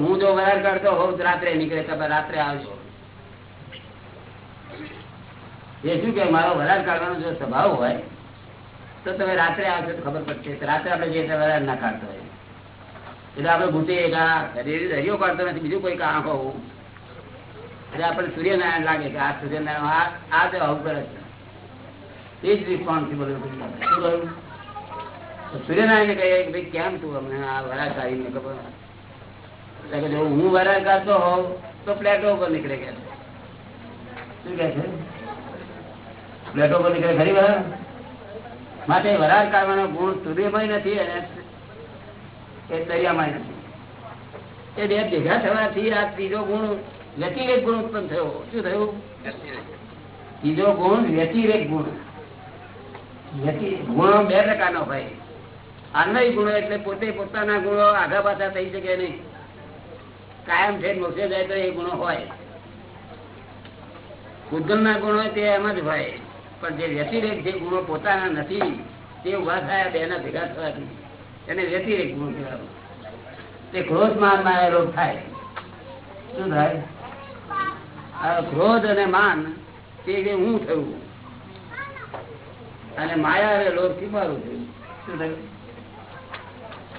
[SPEAKER 1] હું જો વરાળ કાઢતો હોઉં રાત્રે નીકળે, તો રાત્રે આવજો. એ શું કે, મારો વરાળ કાઢવાનો જો સ્વભાવ હોય, તો તમે રાત્રે આવશો તો ખબર પડશે રાત્રે આપણે જે વરાળ ના કાઢતો હોય. એટલે આપણે ભૂતે દરિયો કાઢતો નથી, બીજું કોઈ કામ હોવું. એટલે આપણે સૂર્યનારાયણ લાગે કે આ સૂર્યનારાયણ, આ તો આવું કરે એ જ રિસ્પોન્સિબલ શું કહ્યું? સૂર્યનારાયણ કહીએ કે ભાઈ, કેમ તું અમને આ વરાળ કાઢીને ખબર એટલે કે જો હું વરાળ કાઢતો હોઉં, તો પ્લેટો ઉપર નીકળે કે શું કે છે? પ્લેટો પર નીકળે ખરી વરાળ માટે વરાળ કાઢવાનો ગુણ સૂર્યમય નથી અને એ દરિયામાં નથી. એ બે ભેગા થવાથી આ ત્રીજો ગુણ વ્યતિરેક ગુણ ઉત્પન્ન થયો. શું થયું? ત્રીજો ગુણ વ્યતિરેક ગુણ. ગુણો બે પ્રકારનો હોય. અન્વય ગુણો એટલે પોતે પોતાના ગુણો આગા પાછા થઈ શકે નહીં. કાયમ છે મોક્ષે જાય તો એ ગુણો હોય. ઉદ્ગમ ના ગુણો તે એમ જ હોય. પણ જે વ્યતિરેક જે ગુણો પોતાના નથી, તે ઊભા થયા બે ના ભેગા થવાથી. એને વ્યતિરેક ગુણ કહેવાનું તે ક્રોધ માનમાં રોગ થાય. શું થાય? ક્રોધ અને માન, તે હું થયું, અને માયા અને લોભથી મારું થયું. શું થયું?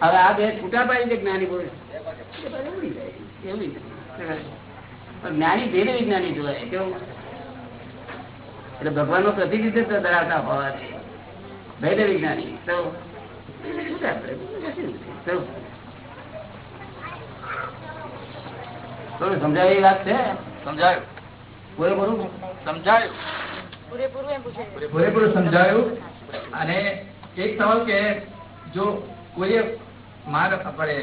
[SPEAKER 1] હવે આ બે છૂટા પાડી છે જ્ઞાની બોલે. એવું જ્ઞાની ધીરે વિજ્ઞાની જોવાય. કેવું? એટલે ભગવાનનું પ્રતિનિધિત્વ ધરાવતા હોવાથી ભેદ વિજ્ઞાની તો થોડું સમજાય એવી વાત છે?
[SPEAKER 6] સમજાયું.
[SPEAKER 1] પૂરેપૂરું?
[SPEAKER 6] સમજાયું.
[SPEAKER 4] પૂરેપૂરું
[SPEAKER 7] સમજાયું. અને એક સવાલ કે જો કોઈએ માર આપણે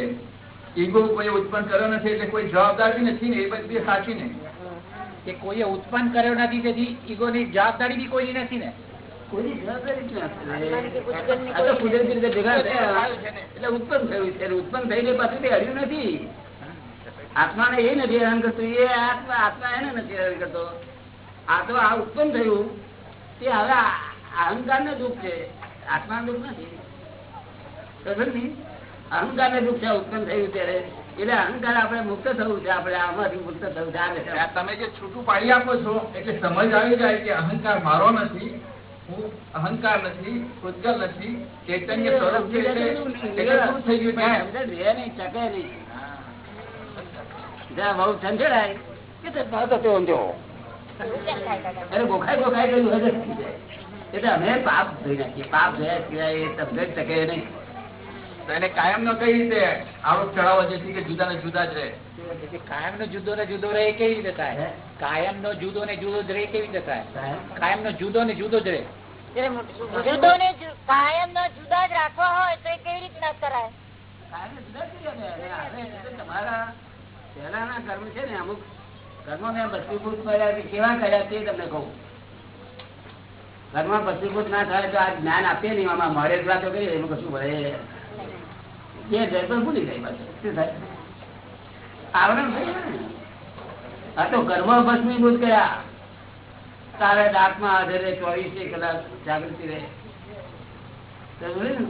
[SPEAKER 7] ઈગો કોઈ ઉત્પન્ન કર્યો નથી એટલે કોઈ જવાબદારી નથી ને એ બધી સાચી ને.
[SPEAKER 2] કે કોઈએ ઉત્પન્ન કર્યો નથી તેથી ઈગોની જવાબદારી બી કોઈની નથી ને?
[SPEAKER 1] ઉત્પન્ન થયું છે. ઉત્પન્ન થઈને પાછું તે નથી. આત્માને એ નથી હેરાન કરતું. એ આત્મા આત્મા એને નથી હેરાન કરતો. આ તો આ ઉત્પન્ન થયું. તે હવે અહંકાર ને દુઃખ છે. આત્મા દુઃખ નથી. ને? અહંકાર ને દુઃખ છે ઉત્પન્ન થયું ત્યારે. એટલે અહંકાર આપણે મુક્ત થવું છે આપણે આમાંથી મુક્ત થવું છે
[SPEAKER 7] તમે જે છૂટું પાડી આપો છો એટલે સમજ આવી જાય કે અહંકાર મારો નથી હું અહંકાર નથી ચૈતન્ય સ્વરૂપ છે
[SPEAKER 1] નહીં, નહીં. જ્યાં બહુ કે ભાવ
[SPEAKER 4] થાય?
[SPEAKER 1] અરે. એટલે અમે પાપ થઈ નાખીએ પાપ ધોયા સિવાય એ નહીં
[SPEAKER 7] એને કાયમ નો કઈ રીતે આરોપ ચડાવવા જેથી કે જુદા ને જુદા જ રહે.
[SPEAKER 2] કાયમ નો જુદો ને જુદો રહે કેવી રીતે થાય? કાયમ નો જુદો ને જુદો જ રહે કેવી રીતે થાય? કાયમ? નો જુદો ને જુદો જ રહે.
[SPEAKER 4] જુદો ને કાયમ નો જુદા જ રાખવા હોય તો કેવી રીતના કરાય?
[SPEAKER 1] કાયમને જુદા જ કર્યા ને. અને હવે એટલે તમારા પહેલાના કર્મ છે ને અમુક કર્મો ને ભસ્મીભૂત કર્યા કેવા કર્યા તે તમને કહું. કર્મ ભસ્મીભૂત ના થાય તો આ જ્ઞાન આપીએ ને આમાં મારે જ વાતો કરીએ એનું કશું ભળે જાય પણ ભૂલી જાય પાછું. થાય? આવરણ આ તો કર્મ ભસ્મીભૂત કર્યા. તારે દાંતમાં આધારે ચોવીસે કલાક જાગૃતિ રહે.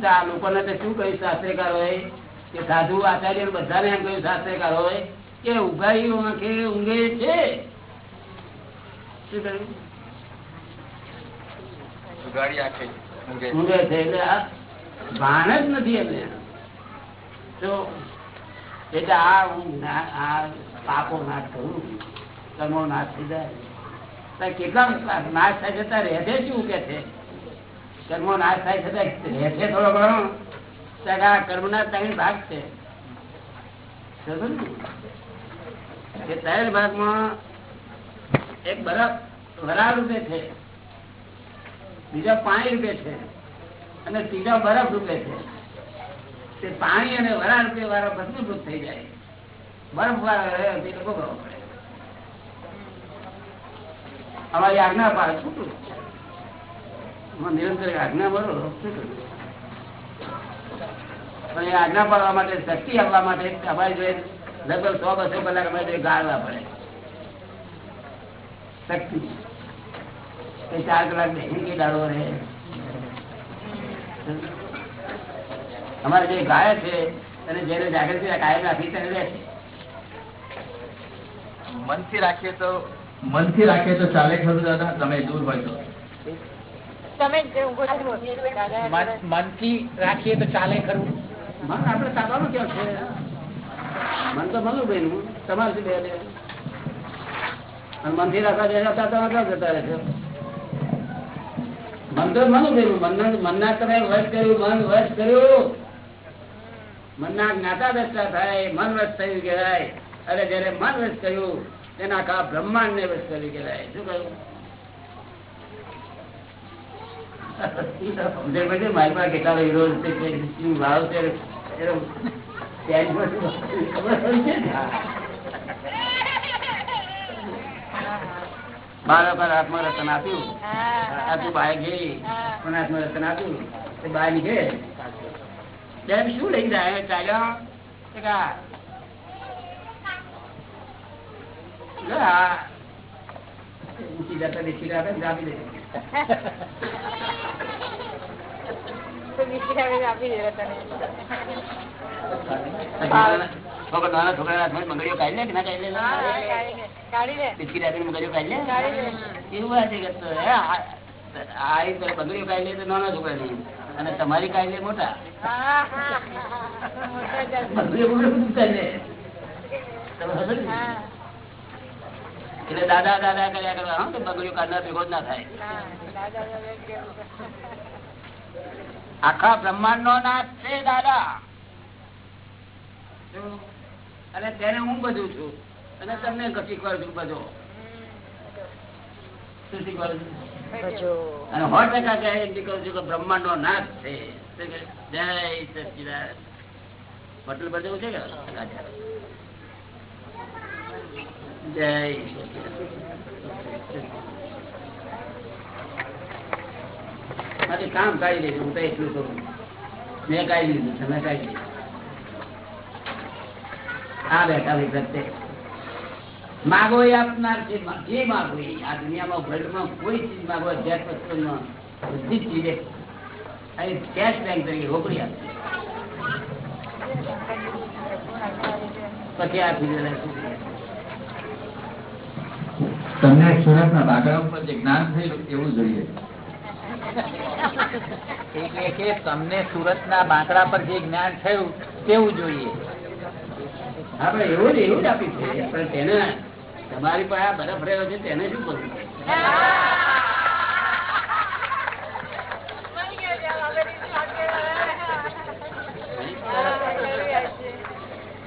[SPEAKER 1] આ લોકોને તો શું કહ્યું? શાસ્ત્રકારોએ કે સાધુ આચાર્ય બધાને એમ કહ્યું શાસ્ત્રકારોએ કે ઉઘાઈ આંખે ઊંઘે છે. શું કહ્યું?
[SPEAKER 6] આંખે ઊંઘે.
[SPEAKER 1] છે એટલે આ ભાન જ નથી એમને. તો એટલે આ હું પાપો નાશ કરું. કર્મો નાશ થઈ જાય. કેટલા નાશ થાય છે રહેશે શું કે છે? કર્મો નાશ થાય છતાં રહેશે થોડો ઘણો. ત્યારે આ કર્મના ત્રણ ભાગ છે. એ ત્રણ ભાગમાં એક બરફ વરા રૂપે છે. બીજા પાણી રૂપે છે. અને ત્રીજા બરફ રૂપે છે. તે પાણી અને વરાળ રૂપે વાળા ભસ્મીભૂત થઈ જાય. બરફ વાળા તે લોકો ભોગવવો પડે. આજ્ઞા પાડે, શું નિરંતર આજ્ઞા મળો પણ એ આજ્ઞા પાડવા માટે શક્તિ આપવા માટે અમારી જોઈએ લગભગ સો બસો કલાક અમારે ગાળવા પડે. શક્તિ. ચાર કલાક બેસી કે ગાળવો રહે. અમારે જે ગાય છે અને જેને જાગૃતિ કાયમ રાખી તેને રહે છે
[SPEAKER 6] મનથી રાખીએ તો
[SPEAKER 7] મનથી રાખીએ તો ચાલે ખરું દાદા? તમે દૂર હોય તો.
[SPEAKER 2] મનથી રાખીએ તો ચાલે ખરું.
[SPEAKER 1] મન આપડે સાબાનું કેવું છે? મન તો મળું ભાઈ નું તમારે શું બે મનથી રાખવા જતા હતા તમે ક્યાં જતા રહેશો મન તો મનું ભાઈ મન મન ના તમે વશ કર્યું મન વર્ષ કર્યું. મનના જ્ઞાતા દસતા થાય મન વશ થયું કહેવાય. અને જયારે મન વશ કર્યું તેના આખા બ્રહ્માંડ ને વશ કર્યું કહેવાય. શું કહ્યું? સમજણ પડે મારી પાસે કેટલા વિરોધ છે શું ભાવ છે? એનો ટેન્શન ખબર પડી છે ને? બાળકો હાથમાં રતન આપ્યું.
[SPEAKER 4] હા.
[SPEAKER 1] આ તું બહાર ગઈ. પણ હાથમાં રતન આપ્યું. બાય નીકળે. બેન શું લઈ જાય ચાલ્યો લે ઊંચી જતા દેખી રહ્યા આપી દે બંગડીઓ કાઢી લે તો નાના છોકરા નહીં અને તમારી કાઢી લે મોટા એટલે દાદા દાદા કર્યા કરવા હા, બગડ્યું કાઢના ભેગો જ ના થાય. આખા બ્રહ્માંડ નો નાથ છે દાદા અને તેને હું બધું છું અને તમને શીખવાડું છું બધો શું શીખવાડું છું અને સો ટકા કહે એમ છું કે બ્રહ્માંડ નો નાથ છે? જય સચિદાન હોટલ પર છે કે જય કામ કાઢી લઈશું હું તો એટલું કરું મેં કાઢી લીધું તમે કાઢી લીધું. આ બેઠા વિગતે માગો એ આપનાર છે, જે માગો એ. આ દુનિયામાં, વર્લ્ડમાં કોઈ ચીજ માગો અધ્યાત્મ બધી ચીજે કેશ બેંક તરીકે રોકડી આપશે પછી આપી દેલા
[SPEAKER 7] તમને સુરતના બાગડા ઉપર જે જ્ઞાન થયેલું એવું જોઈએ.
[SPEAKER 2] એટલે કે તમને સુરતના બાંકડા પર જે જ્ઞાન થયું તેવું જોઈએ.
[SPEAKER 1] આપણે એવું જ એવું જ આપી છે. પણ તેને તમારી પાસે આ બરફ રહ્યો છે તેને શું કરવું મારાથી થાય એટલું કરી દીધું તમારો વર્ષના પગડા આવડે આવડે હોય તો
[SPEAKER 4] દાદા, દાદા, પ્રતાપજી વગડાઈ ગયો ને? એનું નિવારણ હતું. એ બરફનું
[SPEAKER 1] તારા
[SPEAKER 4] નિવારણ.
[SPEAKER 1] પગડા નાના છે
[SPEAKER 4] એને ઓગાળી નાખો જલ્દી, દાદા.
[SPEAKER 1] તારી રીતે અમને પગડા નાના નાના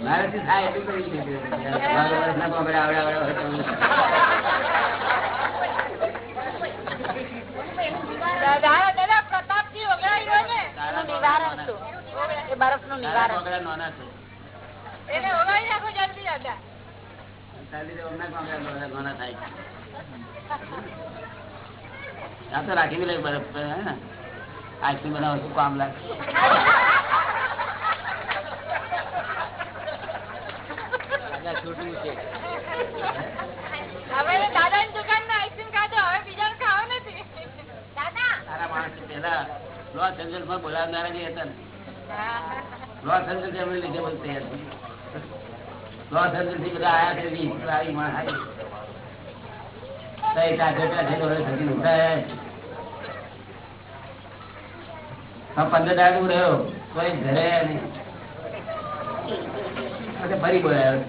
[SPEAKER 1] થાય છે. આ તો રાખી લે બરફ આઈસ્ક્રીમ બનાવું શું કામ લાગે
[SPEAKER 2] દાદા છૂટવું છે
[SPEAKER 4] હવે તો દાદાની દુકાનમાં આઈસ્ક્રીમ ખાધો, હવે બીજાનું ખાવું નથી. દાદા.
[SPEAKER 1] તારા માણસ પેલા લોસ એન્જલ્સમાં બોલાવનારા જે હતા ને
[SPEAKER 4] હા.
[SPEAKER 1] લોસ એન્જલ્સ લીધે બધું લોસ એન્જલ્સથી બધા આયા છે વીસ આવી માણસ આવી. તઈ તાજેતર હવે થતી ઉઠાય. પંદર દાડું રહ્યો કોઈ ઘરે ફરી બોલાયો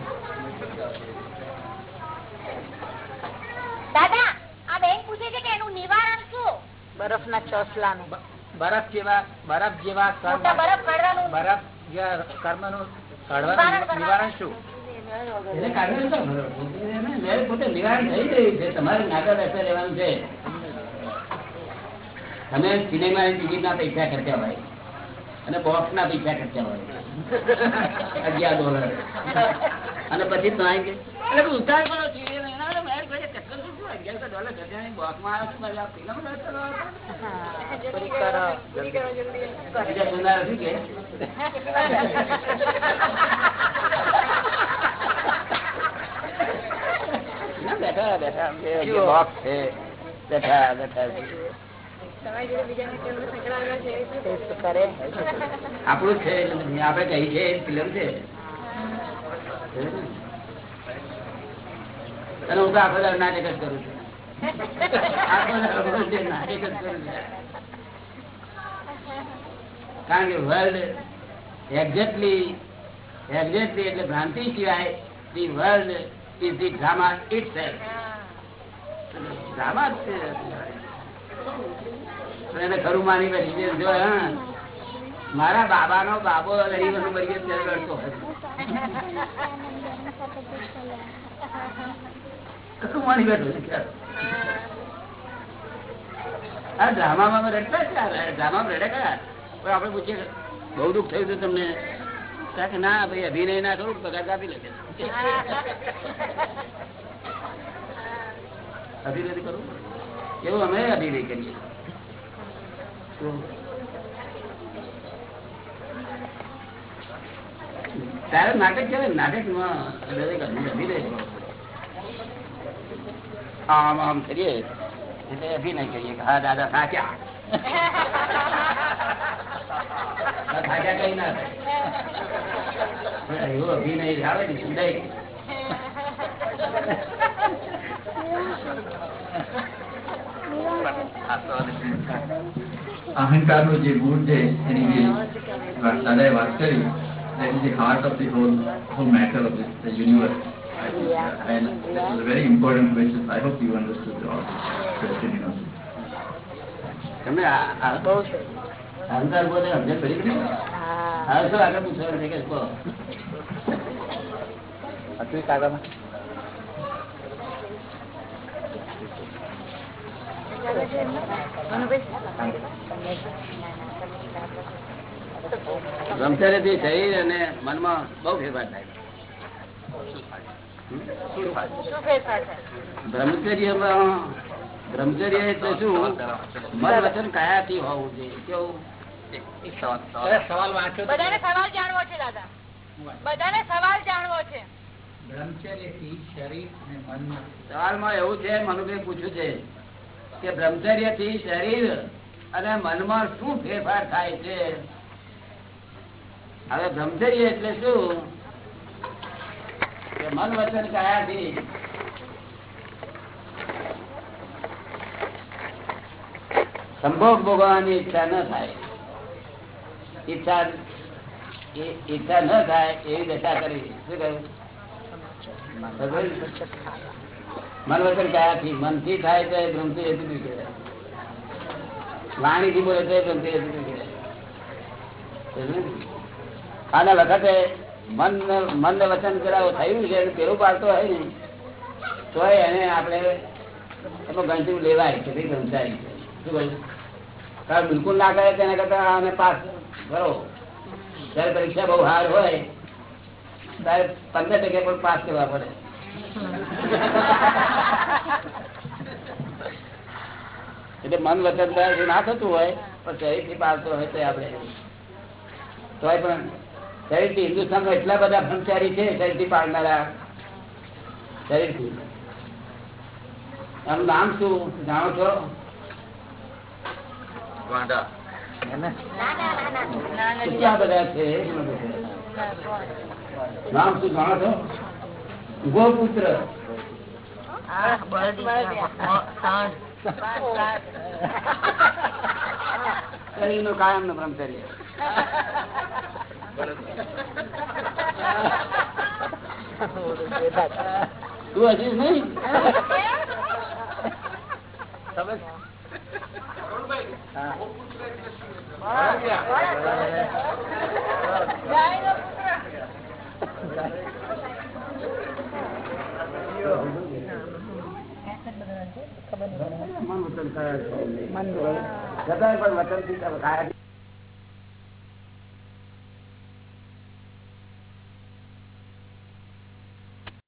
[SPEAKER 3] દાદા આ બેન પૂછે છે કે એનું નિવારણ શું?
[SPEAKER 4] બરફ ના ચોસલાનું
[SPEAKER 2] બરફ જેવા બરફ જેવા
[SPEAKER 3] બરફ કાઢવાનું.
[SPEAKER 2] બરફ જેવા કર્મનું કાઢવાનું. નિવારણ શું?
[SPEAKER 1] તમે સિનેમા ટિકિટ ના? પૈસા ખર્ચ્યા હોય. અને બોક્સ ના પૈસા ખર્ચ્યા હોય. અગિયાર ડોલર. અને પછી તો અહીં કે, ઉતાર કરો TV ને એના વડે મેળ કરીએ, ચક્કર શું શું? અગિયારસો ડોલર ખર્ચ્યા બોક્સમાં આવે છે, આ ફિલ્મ બીજા સુનાર શું કે? બેઠા બેઠા બોક્સ છે. બેઠા બેઠા આપણું છે આપડે કઈ છે ફિલ્મ છે. અને હું તો આખો દાડો નાટક જ કરું છું. કારણ કે વર્લ્ડ એક્ઝેક્ટલી એક્ઝેક્ટલી એટલે ભ્રાંતિ સિવાય the world is the drama itself drama એને ખરું માની છે જો મારા બાબા નો બાબો લડી વસ્તુ મરી ગયો હતો. ખરું માની બેઠો છે આ ડ્રામામાં રડતા છે? ડ્રામામાં રડે કયા? પણ પૂછીએ, બહુ દુઃખ થયું હતું તમને? કે ના, ભાઈ, અભિનય ના કરું પગાર કાપી લે અભિનય કરું એવું અમે અભિનય કરીએ. તારે નાટક કેવાય નાટકમાં અભિનય. આમ આમ કરીએ એટલે અભિનય કરીએ કે હા દાદા સાચા થાક્યા કઈ ના થાય એવો અભિનય આવે ને સુંદાઈ
[SPEAKER 7] અહંકારનું જે ગુણ છે એની જે દાદાએ વાત કરી that is the whole matter of this, the universe. And this is a very important question. I hope you understood the question,
[SPEAKER 1] આ- અહંકાર બોલે સમજણ પડી ગઈ? હવે શું આગળ પૂછવાનું છે કે કહો.
[SPEAKER 2] હતું કાગળમાં
[SPEAKER 1] બ્રહ્મચર્યથી શરીર અને મનમાં બહુ ફેરફાર થાય બ્રહ્મચર્યમાં બ્રહ્મચર્ય એટલે શું? મન વચન કાયાથી હોવું જોઈએ કેવું?
[SPEAKER 2] સવાલ વાંચો
[SPEAKER 4] બધાને સવાલ જાણવો છે દાદા. બધાને સવાલ જાણવો છે.
[SPEAKER 1] સવાલમાં એવું છે મનુભાઈ પૂછ્યું છે કે બ્રહ્મચર્યથી શરીર અને મનમાં શું ફેરફાર થાય છે? હવે બ્રહ્મચર્ય એટલે શું? મન વચન કયાથી સંભોગ ભોગવવાની ઈચ્છા ન થાય. ઈચ્છા ઈચ્છા ન થાય એવી દશા કરી શું કહ્યું? મન વચન કયાથી મનથી થાય તો એ ભ્રમથી હેતુ કહેવાય. વાણીથી બોલે તો એ ભ્રમથી હેતુ આના વખતે મન મન વચન કરાવો, થયું છે પેલું પાડતો હોય ને તો એને આપણે એમાં ગણતરી લેવાય કે ભાઈ બ્રહ્મચારી શું કહ્યું? કારણ બિલકુલ ના કરે તેના કરતા અમે પાસ કરો. જયારે પરીક્ષા બહુ હાર્ડ હોય, ત્યારે પંદર ટકે પણ પાસ કરવા પડે. એટલે મન વચન ના થતું હોય, પણ શરીરથી પાડતો હોય તો આપણે તોય પણ શરીરથી હિન્દુસ્તાનમાં એટલા બધા બ્રહ્મચારી છે શરીરથી પાડનારા શરીરથી આનું નામ શું? જાણો છો. કેટલા બધા છે? નામ શું જાણો છો? ગોપુત્ર. શરીર નો કાયમ નો બ્રહ્મચર્ય. તું હસીશ નહીં? છતાંય પણ વચનથી કાયા